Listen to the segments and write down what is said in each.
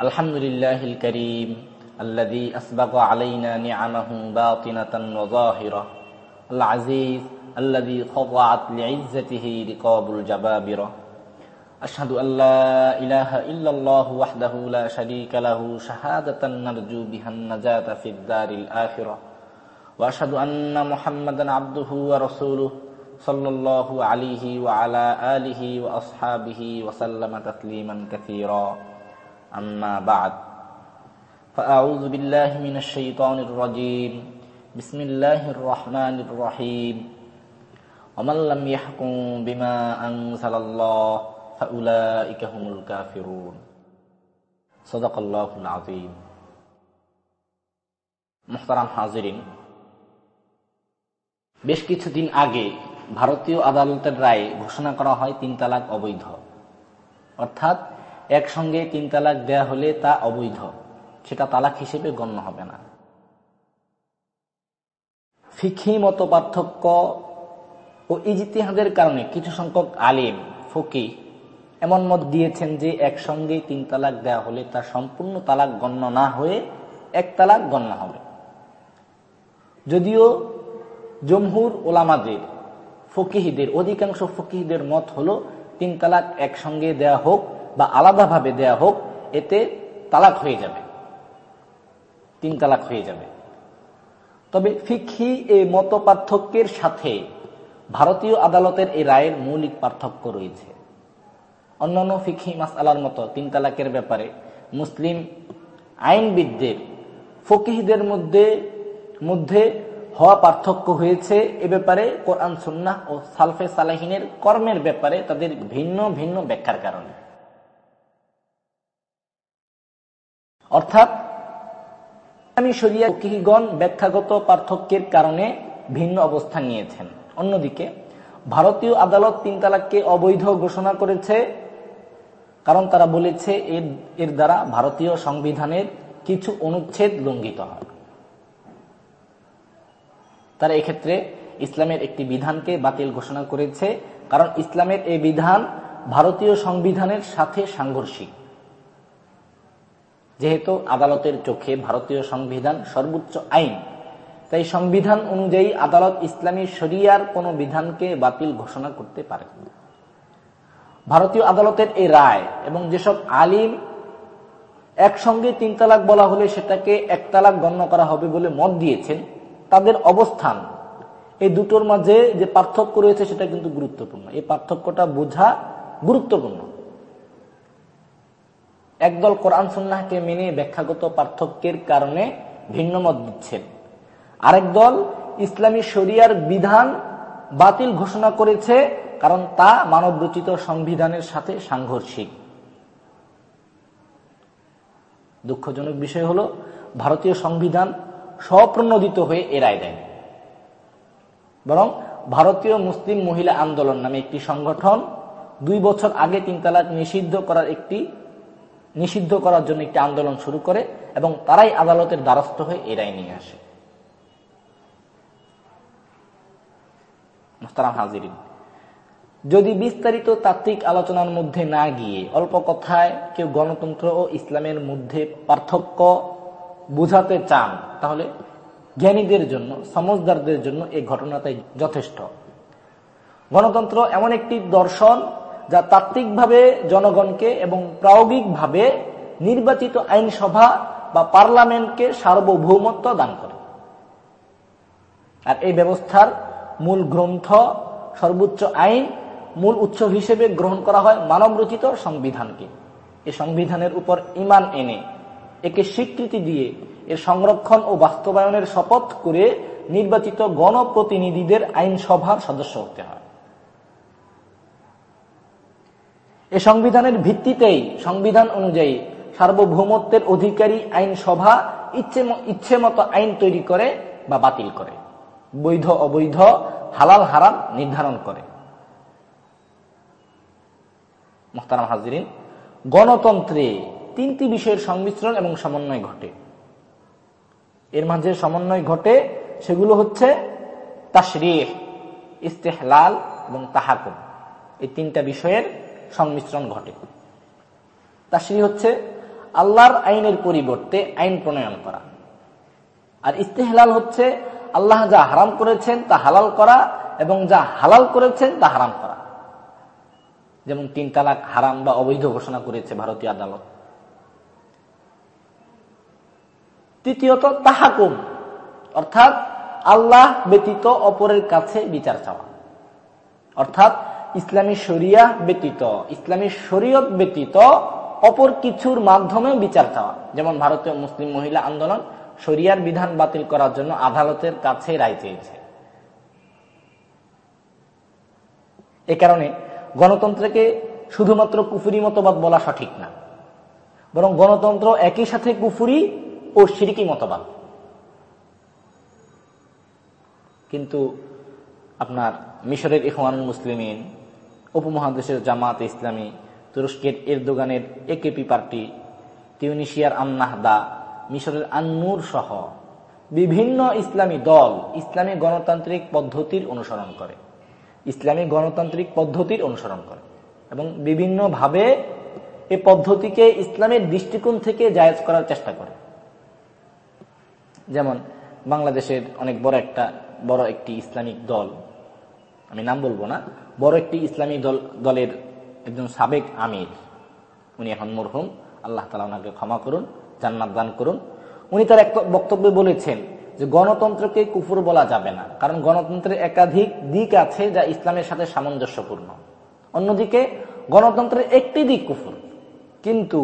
الحمد لله الكريم الذي أسبق علينا نعمه باطنة وظاهرة العزيز الذي خضعت لعزته رقاب الجبابرة أشهد أن لا إله إلا الله وحده لا شريك له شهادة نرجو بها النجاة في الدار الآخرة وأشهد أن محمدا عبده ورسوله صلى الله عليه وعلى آله وأصحابه وسلم تسليما كثيرا أما بعد فأعوذ بالله من الشيطان الرجيم بسم الله الرحمن الرحيم ومن لم يحكم بما أنزل الله فأولئك هم الكافرون صدق الله العظيم محترم حاضرين বেশ কিছুদিন আগে ভারতীয় আদালতের রায়ে ঘোষণা করা হয় তিন তালাক অবৈধ অর্থাৎ একসঙ্গে তিন তালাক দেয়া হলে তা অবৈধ। সেটা তালাক হিসেবে গণ্য হবে না। ফিখি মত পার্থক্য ও ইজিতিহাদের কারণে কিছু সংখ্যক আলিম ফকি এমন মত দিয়েছেন যে একসঙ্গে তিন তালাক দেয়া হলে তা সম্পূর্ণ তালাক গণ্য না হয়ে এক তালাক গণ্য হবে। যদিও জমহুর ওলামাদের, ফকিহিদের, অধিকাংশ ফকিহিদের মত হলো তিন তালাক একসঙ্গে দেয়া হোক বা আলাদাভাবে দেয়া হোক, এতে তালাক হয়ে যাবে। তিন তালাক হয়ে যাবে। তবে ফিক্ষি এই মত পার্থক্যের সাথে ভারতীয় আদালতের এই রায়ের মৌলিক পার্থক্য রয়েছে। অন্যান্য ফিক্ষি মাস আলার মতো তিন তালাকের ব্যাপারে মুসলিম আইনবিদদের, ফকিহিদের মধ্যে মধ্যে হওয়া পার্থক্য হয়েছে। এ ব্যাপারে কোরআন সুন্না ও সালফে সালাহিনের কর্মের ব্যাপারে তাদের ভিন্ন ভিন্ন ব্যাখ্যার কারণে। অর্থাৎ, আমি শরিয়া কিহিগণ ব্যাখ্যাগত পার্থক্যের কারণে ভিন্ন অবস্থান নিয়েছেন। অন্যদিকে, ভারতীয় আদালত তিন তালাককে অবৈধ ঘোষণা করেছে, কারণ তারা বলেছে এর এর দ্বারা ভারতীয় সংবিধানের কিছু অনুচ্ছেদ লঙ্ঘিত হয়। তারা এক্ষেত্রে ইসলামের একটি বিধানকে বাতিল ঘোষণা করেছে, কারণ ইসলামের এই বিধান ভারতীয় সংবিধানের সাথে সাংঘর্ষিক। যেহেতু আদালতের চোখে ভারতীয় সংবিধান সর্বোচ্চ আইন, তাই সংবিধান অনুযায়ী আদালত ইসলামী শরিয়ার কোন বিধানকে বাতিল ঘোষণা করতে পারে ভারতীয় আদালতের এই রায় এবং যেসব আলিম একসঙ্গে তিন তালাক বলা হলে সেটাকে এক তালাক গণ্য করা হবে বলে মত দিয়েছেন, তাদের অবস্থান এই দুটোর মাঝে যে পার্থক্য রয়েছে সেটা কিন্তু গুরুত্বপূর্ণ। এই পার্থক্যটা বোঝা গুরুত্বপূর্ণ। একদল কোরআন সন্ন্যাহকে মেনে ব্যাখ্যাগত পার্থক্যের কারণে ভিন্ন মত দিচ্ছেন। আরেক দল ইসলামী শরিয়ার বিধান বাতিল ঘোষণা করেছে, কারণ তা মানবরচিত সংবিধানের সাথে সাংঘর্ষিক। দুঃখজনক বিষয় হল, ভারতীয় সংবিধান স্বপ্রণোদিত হয়ে এড়ায় দেয়। বরং ভারতীয় মুসলিম মহিলা আন্দোলন নামে একটি সংগঠন দুই বছর আগে তিন তালাক নিষিদ্ধ করার একটি নিষিদ্ধ করার জন্য একটি আন্দোলন শুরু করে এবং তারাই আদালতের দ্বারস্থ হয়ে এরাই নিয়ে আসে। যদি বিস্তারিত তাত্ত্বিক আলোচনার মধ্যে না গিয়ে অল্প কথায় কেউ গণতন্ত্র ও ইসলামের মধ্যে পার্থক্য বুঝাতে চান, তাহলে জ্ঞানীদের জন্য সমজদারদের জন্য এই ঘটনাটাই যথেষ্ট। গণতন্ত্র এমন একটি দর্শন যা তাত্ত্বিকভাবে জনগণকে এবং প্রায়োগিকভাবে নির্বাচিত আইনসভা বা পার্লামেন্টকে সার্বভৌমত্ব দান করে। আর এই ব্যবস্থার মূল গ্রন্থ, সর্বোচ্চ আইন, মূল উৎস হিসেবে গ্রহণ করা হয় মানবরচিত সংবিধানকে। এ সংবিধানের উপর ইমান এনে, একে স্বীকৃতি দিয়ে এর সংরক্ষণ ও বাস্তবায়নের শপথ করে নির্বাচিত গণপ্রতিনিধিদের আইনসভার সদস্য হতে হয়। এ সংবিধানের ভিত্তিতেই, সংবিধান অনুযায়ী সার্বভৌমত্বের অধিকারী আইনসভা ইচ্ছে ইচ্ছে মতো আইন তৈরি করে বা বাতিল করে। বৈধ, অবৈধ, হালাল, হারাম নির্ধারণ করে। মোহতারাম হাজরিন, গণতন্ত্রে তিনটি বিষয়ের সংমিশ্রণ এবং সমন্বয় ঘটে। এর মাঝে সমন্বয় ঘটে সেগুলো হচ্ছে তাশরিহ, ইস্তেহলাল এবং তাহাকুম। এই তিনটা বিষয়ের সংমিশ্রণ ঘটে। তাশরি হচ্ছে আল্লাহর আইনের পরিবর্তে আইন প্রণয়ন করা। আর ইস্তেহলাল হচ্ছে আল্লাহ যা হারাম করেছেন তা হালাল করা এবং যা হালাল করেছেন তা হারাম করা। যেমন তিন তালাক হারাম বা অবৈধ ঘোষণা করেছে ভারতীয় আদালত। তৃতীয়ত তাহাকুম, অর্থাৎ আল্লাহ ব্যতীত অপরের কাছে বিচার চাওয়া। অর্থাৎ ইসলামী শরিয়া ব্যতীত, ইসলামী শরীয়ত ব্যতীত অপর কিছুর মাধ্যমে বিচার চাওয়া। যেমন ভারতীয় মুসলিম মহিলা আন্দোলন শরিয়ার বিধান বাতিল করার জন্য আদালতের কাছে রায় চেয়েছে। এ কারণে গণতন্ত্রকে শুধুমাত্র কুফুরি মতবাদ বলা সঠিক না, বরং গণতন্ত্র একই সাথে কুফুরি ও সিরিকি মতবাদ। কিন্তু আপনার মিশরের ইহওয়ানুল মুসলিমিন উপমহাদেশের জামাত ইসলামী তুরস্কের এরদোগানের একেপি পার্টি টিউনিশিয়ার আন্নাহদা মিশরের আন্নুর সহ বিভিন্ন ইসলামী দল ইসলামী গণতান্ত্রিক পদ্ধতির অনুসরণ করে। ইসলামী গণতান্ত্রিক পদ্ধতির অনুসরণ করে এবং বিভিন্নভাবে এ পদ্ধতিকে ইসলামের দৃষ্টিকোণ থেকে জায়জ করার চেষ্টা করে। যেমন বাংলাদেশের অনেক বড় একটা, বড় একটি ইসলামিক দল আমি নাম বলব না, বড় একটি ইসলামী দল, দলের একজন সাবেক আমির। উনি এখন মরহুম। আল্লাহ তালা ওনাকে ক্ষমা করুন, জান্নাত দান করুন। উনি তার এক বক্তব্যে বলেছেন যে, গণতন্ত্রকে কুফুর বলা যাবে না, কারণ গণতন্ত্রের একাধিক দিক আছে যা ইসলামের সাথে সামঞ্জস্যপূর্ণ। অন্যদিকে, গণতন্ত্রের একটি দিক কুফুর। কিন্তু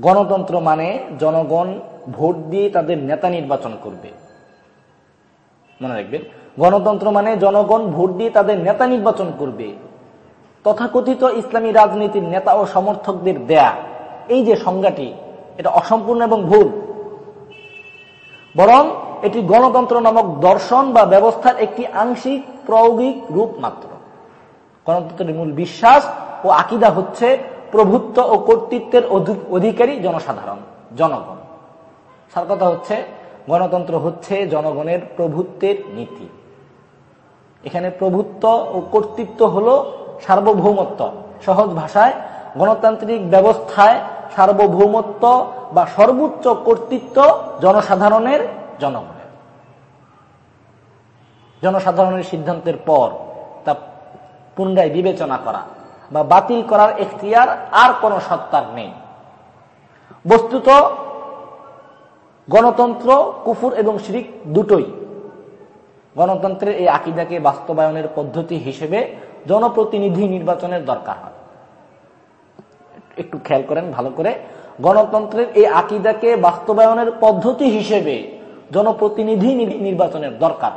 গণতন্ত্র মানে জনগণ ভোট দিয়ে তাদের নেতা নির্বাচন করবে। মনে রাখবেন গণতন্ত্র মানে জনগণ ভোট দিয়ে তাদের নেতা নির্বাচন করবে। তথাকথিত ইসলামী রাজনীতির নেতা ও সমর্থকদের দেয়া। এই যে সংজ্ঞাটি, এটা অসম্পূর্ণ এবং ভুল। বরং এটি গণতন্ত্র নামক দর্শন বা ব্যবস্থার একটি আংশিক প্রয়োগিক রূপ মাত্র। গণতন্ত্রের মূল বিশ্বাস ও আকিদা হচ্ছে প্রভুত্ব ও কর্তৃত্বের অধিকারী জনসাধারণ, জনগণ। সার কথা হচ্ছে, গণতন্ত্র হচ্ছে জনগণের প্রভুত্বের নীতি। এখানে প্রভুত্ব ও কর্তৃত্ব হল সার্বভৌমত্ব। সহজ ভাষায়, গণতান্ত্রিক ব্যবস্থায় সার্বভৌমত্ব বা সর্বোচ্চ কর্তৃত্ব জনসাধারণের জনগণের। জনসাধারণের সিদ্ধান্তের পর তা পুনরায় বিবেচনা করা বা বাতিল করার এখতিয়ার আর কোন সত্তার নেই। বস্তুত গণতন্ত্র, কুফুর এবং শিরিক দুটোই গণতন্ত্রের এই আকিদাকে বাস্তবায়নের পদ্ধতি হিসেবে জনপ্রতিনিধি নির্বাচনের দরকার হয়। একটু খেয়াল করেন ভালো করে। গণতন্ত্রের এই আকিদাকে বাস্তবায়নের পদ্ধতি হিসেবে জনপ্রতিনিধি নির্বাচনের দরকার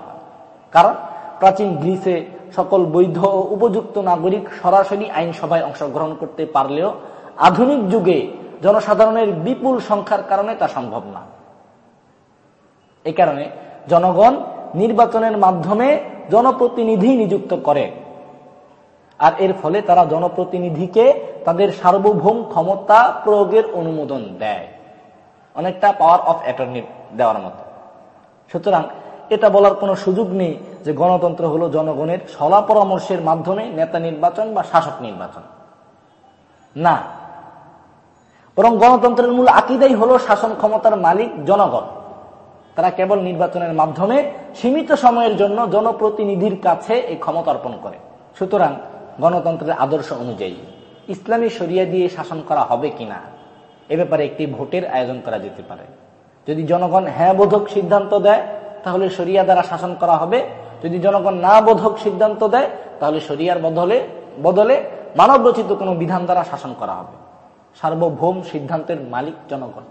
কারণ প্রাচীন গ্রিসে সকল বৈধ ও উপযুক্ত নাগরিক সরাসরি আইনসভায় অংশগ্রহণ করতে পারলেও আধুনিক যুগে জনসাধারণের বিপুল সংখ্যার কারণে তা সম্ভব না। এ কারণে জনগণ নির্বাচনের মাধ্যমে জনপ্রতিনিধি নিযুক্ত করে। আর এর ফলে তারা জনপ্রতিনিধিকে তাদের সার্বভৌম ক্ষমতা প্রয়োগের অনুমোদন দেয়। অনেকটা পাওয়ার অফ অ্যাটর্নি দেওয়ার মতো। সুতরাং এটা বলার কোনো সুযোগ নেই যে গণতন্ত্র হলো জনগণের সলা পরামর্শের মাধ্যমে নেতা নির্বাচন বা শাসক নির্বাচন। না। বরং গণতন্ত্রের মূল আকিদাই হলো শাসন ক্ষমতার মালিক জনগণ। তারা কেবল নির্বাচনের মাধ্যমে সীমিত সময়ের জন্য জনপ্রতিনিধির কাছে এই ক্ষমতা অর্পণ করে। সুতরাং গণতন্ত্রের আদর্শ অনুযায়ী ইসলামী শরিয়া দিয়ে শাসন করা হবে কিনা, এ ব্যাপারে একটি ভোটের আয়োজন করা যেতে পারে। যদি জনগণ হ্যাঁ বোধক সিদ্ধান্ত দেয়, তাহলে শরিয়া দ্বারা শাসন করা হবে। যদি জনগণ না বোধক সিদ্ধান্ত দেয়, তাহলে শরিয়ার বদলে বদলে মানব রচিত কোনো বিধান দ্বারা শাসন করা হবে। সার্বভৌম সিদ্ধান্তের মালিক জনগণ।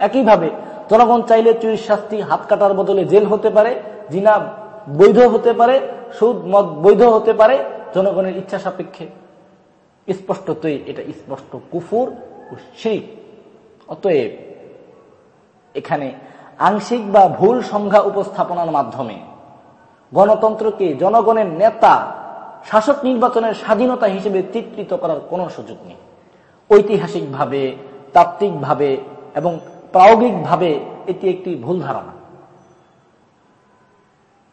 একইভাবে জনগণ চাইলে চুরির শাস্তি, হাত কাটার বদলে জেল হতে পারে, জিনা বৈধ হতে পারে, সুদ, মদ বৈধ হতে পারে, জনগণের ইচ্ছা সাপেক্ষে। স্পষ্টতই এটা স্পষ্ট কুফুর ও শিখ অতএব এখানে আংশিক বা ভুল সংজ্ঞা উপস্থাপনার মাধ্যমে গণতন্ত্রকে জনগণের নেতা, শাসক নির্বাচনের স্বাধীনতা হিসেবে চিত্রিত করার কোনো সুযোগ নেই। ঐতিহাসিকভাবে, তাত্ত্বিকভাবে এবং প্রায়োগিকভাবে এটি একটি ভুল ধারণা।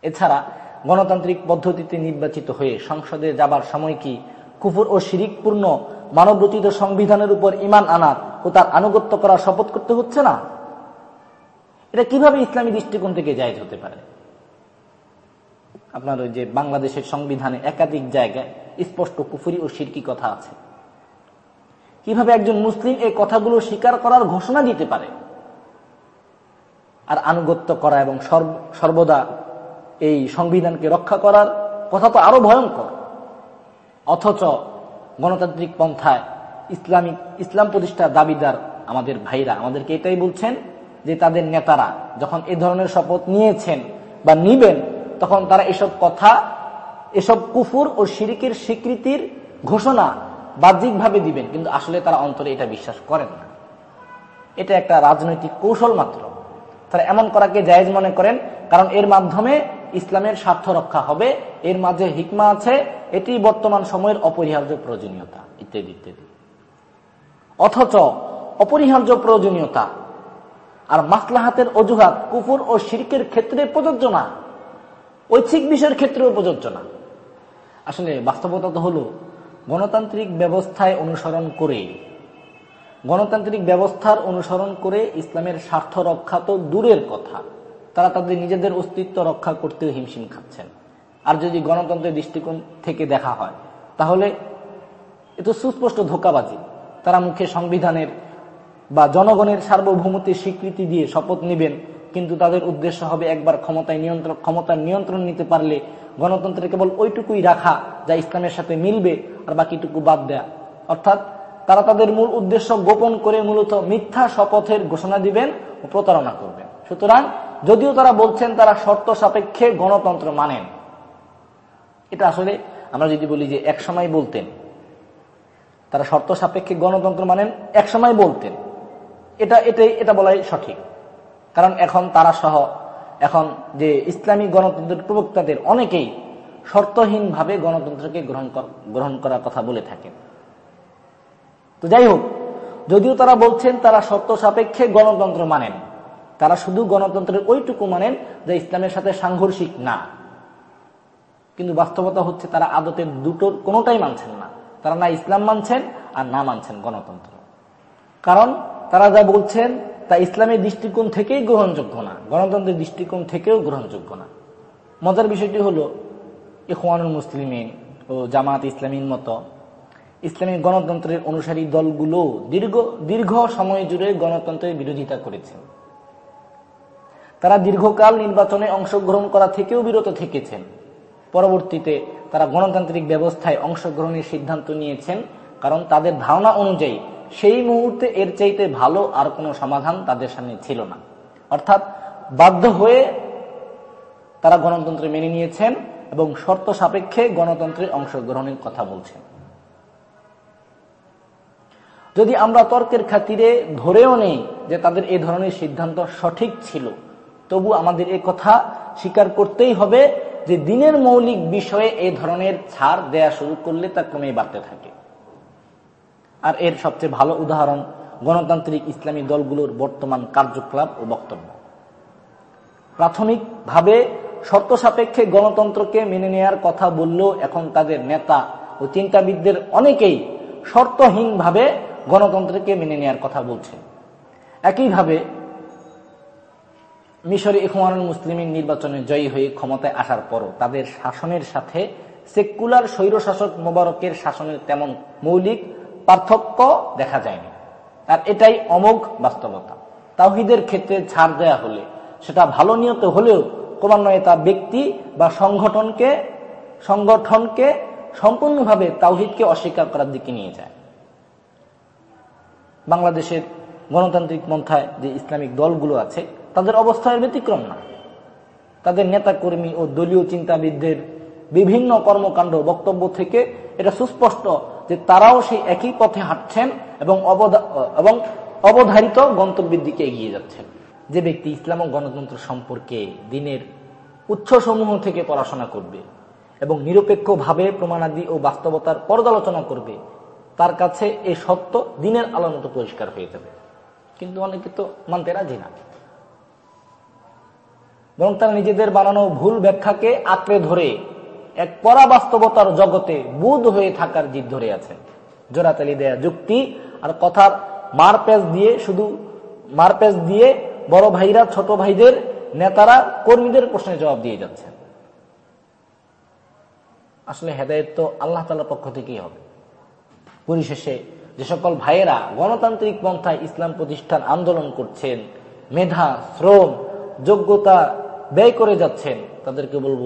এছাড়া গণতান্ত্রিক পদ্ধতিতে নির্বাচিত হয়ে সংসদে যাবার সময় কি কুফুর ও শিরিকপূর্ণ মানবরচিত সংবিধানের উপর ইমান আনার ও তার আনুগত্য করার শপথ করতে হচ্ছে না? এটা কীভাবে ইসলামী দৃষ্টিকোণ থেকে জায়জ হতে পারে? আপনার ওই যে বাংলাদেশের সংবিধানে একাধিক জায়গায় স্পষ্ট কুফুরি ও সিরকি কথা আছে। কীভাবে একজন মুসলিম এই কথাগুলো স্বীকার করার ঘোষণা দিতে পারে? আর আনুগত্য করা এবং সর্বদা এই সংবিধানকে রক্ষা করার কথা তো আরও ভয়ঙ্কর। অথচ গণতান্ত্রিক পন্থায় ইসলামিক, ইসলাম প্রতিষ্ঠার দাবিদার আমাদের ভাইরা, আমাদেরকে এটাই বলছেন যে তাদের নেতারা যখন এ ধরনের শপথ নিয়েছেন বা নিবেন, তখন তারা এসব কথা, এসব কুফুর ও শিরিকের স্বীকৃতির ঘোষণা বাহ্যিকভাবে দিবেন, কিন্তু আসলে তারা অন্তরে এটা বিশ্বাস করেন না। এটা একটা রাজনৈতিক কৌশল মাত্র। তারা এমন করাকে জায়েজ মনে করেন, কারণ এর মাধ্যমে ইসলামের স্বার্থ রক্ষা হবে, এর মাঝে হিকমা আছে, এটি বর্তমান সময়ের অপরিহার্য প্রয়োজনীয়তা, ইত্যাদি ইত্যাদি। অথচ অপরিহার্য প্রয়োজনীয়তা, আর মাসলাহাতের অজুহাত কুকুর ও শিরকের ক্ষেত্রে প্রযোজ্য না, ঐচ্ছিক বিষয়ের ক্ষেত্রেও প্রযোজ্য না। আসলে বাস্তবতা তো হলো গণতান্ত্রিক ব্যবস্থায় অনুসরণ করে গণতান্ত্রিক ব্যবস্থার অনুসরণ করে ইসলামের স্বার্থ রক্ষা তো দূরের কথা। তারা তাদের নিজেদের অস্তিত্ব রক্ষা করতেও হিমশিম খাচ্ছেন। আর যদি গণতন্ত্রের দৃষ্টিকোণ থেকে দেখা হয়, তাহলে এ তো সুস্পষ্ট ধোকাবাজি। তারা মুখে সংবিধানের বা জনগণের সার্বভৌমত্বের স্বীকৃতি দিয়ে শপথ নেবেন, কিন্তু তাদের উদ্দেশ্য হবে একবার ক্ষমতায় নিয়ন্ত্রণ ক্ষমতার নিয়ন্ত্রণ নিতে পারলে গণতন্ত্রে কেবল ওইটুকুই রাখা যা ইসলামের সাথে মিলবে আর বাকিটুকু বাদ দেয়া। অর্থাৎ তারা তাদের মূল উদ্দেশ্য গোপন করে মূলত মিথ্যা শপথের ঘোষণা দিবেন ও প্রতারণা করবেন। সুতরাং যদিও তারা বলছেন তারা শর্ত সাপেক্ষে গণতন্ত্র মানেন, এটা আসলে আমরা যদি বলি যে এক সময় বলতেন, তারা শর্ত সাপেক্ষে গণতন্ত্র মানেন, এক সময় বলতেন। এটা এটাই এটা বলাই সঠিক। কারণ এখন তারা সহ, এখন যে ইসলামী গণতন্ত্রের প্রবক্তাদের অনেকেই শর্তহীনভাবে গণতন্ত্রকে গ্রহণ গ্রহণ করার কথা বলে থাকেন। তো যাই হোক, যদিও তারা বলছেন তারা সত্য সাপেক্ষে গণতন্ত্র মানেন, তারা শুধু গণতন্ত্রের ওইটুকু মানেন যে ইসলামের সাথে সাংঘর্ষিক না। কিন্তু বাস্তবতা হচ্ছে তারা আদতের দুটোর কোনোটাই মানছেন না। তারা না ইসলাম মানছেন আর না মানছেন গণতন্ত্র। কারণ তারা যা বলছেন তা ইসলামের দৃষ্টিকোণ থেকেই গ্রহণযোগ্য না, গণতন্ত্রের দৃষ্টিকোণ থেকেও গ্রহণযোগ্য না। মজার বিষয়টি হল, ইখওয়ানুল মুসলিমিন ও জামাত ইসলামীর মতো ইসলামী গণতন্ত্রের অনুসারী দলগুলো দীর্ঘ দীর্ঘ সময় জুড়ে গণতন্ত্রের বিরোধিতা করেছেন তারা দীর্ঘকাল নির্বাচনে অংশগ্রহণ করা থেকেও বিরত থেকেছেন। পরবর্তীতে তারা গণতান্ত্রিক ব্যবস্থায় অংশগ্রহণের সিদ্ধান্ত নিয়েছেন, কারণ তাদের ধারণা অনুযায়ী সেই মুহূর্তে এর চাইতে ভালো আর কোনো সমাধান তাদের সামনে ছিল না। অর্থাৎ বাধ্য হয়ে তারা গণতন্ত্র মেনে নিয়েছেন এবং শর্ত সাপেক্ষে গণতন্ত্রে অংশগ্রহণের কথা বলছেন। যদি আমরা তর্কের খাতিরে ধরেও নেই যে তাদের এই ধরনের সিদ্ধান্ত সঠিক ছিল, তবু আমাদের এ কথা স্বীকার করতেই হবে যে দিনের মৌলিক বিষয়ে এই ধরনের ছাড় দেয়া শুরু করলে তা ক্রমেই বাড়তে থাকে। আর এর সবচেয়ে ভালো উদাহরণ গণতান্ত্রিক ইসলামী দলগুলোর বর্তমান কার্যকলাপ ও বক্তব্য। প্রাথমিকভাবে শর্ত সাপেক্ষে গণতন্ত্রকে মেনে নেয়ার কথা বললেও এখন তাদের নেতা ও চিন্তাবিদদের অনেকেই শর্তহীনভাবে গণতন্ত্রকে মেনে নেয়ার কথা বলছে। একইভাবে মিশরে ইখওয়ানুল মুসলিমের নির্বাচনে জয়ী হয়ে ক্ষমতায় আসার পরও তাদের শাসনের সাথে সেকুলার স্বৈরশাসক মোবারকের শাসনের তেমন মৌলিক পার্থক্য দেখা যায়নি। আর এটাই অমোঘ বাস্তবতা। তাওহিদের ক্ষেত্রে ছাড় দেয়া হলে, সেটা ভালো নিয়ত হলেও ক্রমান্বয়ে তা ব্যক্তি বা সংগঠনকে সংগঠনকে সম্পূর্ণভাবে তাওহিদকে অস্বীকার করার দিকে নিয়ে যায়। বাংলাদেশের গণতান্ত্রিক পন্থায় যে ইসলামিক দলগুলো আছে, তাদের অবস্থার ব্যতিক্রম না। তাদের নেতাকর্মী ও দলীয় চিন্তাবিদদের বিভিন্ন কর্মকাণ্ড বক্তব্য থেকে এটা সুস্পষ্ট যে তারাও সেই একই পথে হাঁটছেন এবং এবং অবধারিত গন্তব্যের দিকে এগিয়ে যাচ্ছেন। যে ব্যক্তি ইসলাম ও গণতন্ত্র সম্পর্কে দিনের উৎসসমূহ থেকে পড়াশোনা করবে এবং নিরপেক্ষভাবে প্রমাণাদি ও বাস্তবতার পর্যালোচনা করবে তার কাছে এই সত্য দিনের আলোর মতো পরিষ্কার হয়ে যাবে। কিন্তু অনেকে তো মানতে রাজি না। বরং তারা নিজেদের বানানো ভুল ব্যাখ্যাকে আঁকড়ে ধরে এক পরাবাস্তবতার জগতে বুধ হয়ে থাকার জিদ ধরে আছেন জোড়াতালি দেয়া যুক্তি আর কথার মারপ্যাচ দিয়ে শুধু মারপ্যাচ দিয়ে বড় ভাইরা, ছোট ভাইদের নেতারা, কর্মীদের প্রশ্নের জবাব দিয়ে যাচ্ছেন। আসলে হেদায়ত তো আল্লাহ তালার পক্ষ থেকেই হবে। পরিশেষে যে সকল ভাইয়েরা গণতান্ত্রিক পন্থায় ইসলাম প্রতিষ্ঠান আন্দোলন করছেন, মেধা, শ্রম, যোগ্যতা ব্যয় করে যাচ্ছেন, তাদেরকে বলব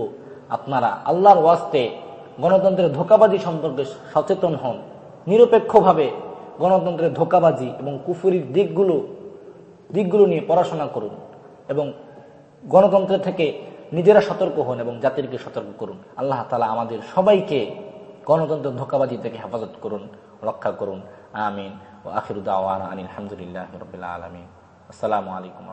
আপনারা আল্লাহর ওয়াস্তে গণতন্ত্রের ধোকাবাজি সম্পর্কে সচেতন হন। নিরপেক্ষভাবে গণতন্ত্রের ধোকাবাজি এবং কুফুরির দিকগুলো দিকগুলো নিয়ে পড়াশোনা করুন এবং গণতন্ত্র থেকে নিজেরা সতর্ক হন এবং জাতিরকে সতর্ক করুন। আল্লাহ তালা আমাদের সবাইকে গণতন্ত্র ধোকাবাজি থেকে হেফাজত করুন। রক্ষা করুন আমিন ও আখিরুদ্দাওয়ান আনিল আলহামদুলিল্লাহ রবিল্লা আলমিন আসসালামু আলাইকুম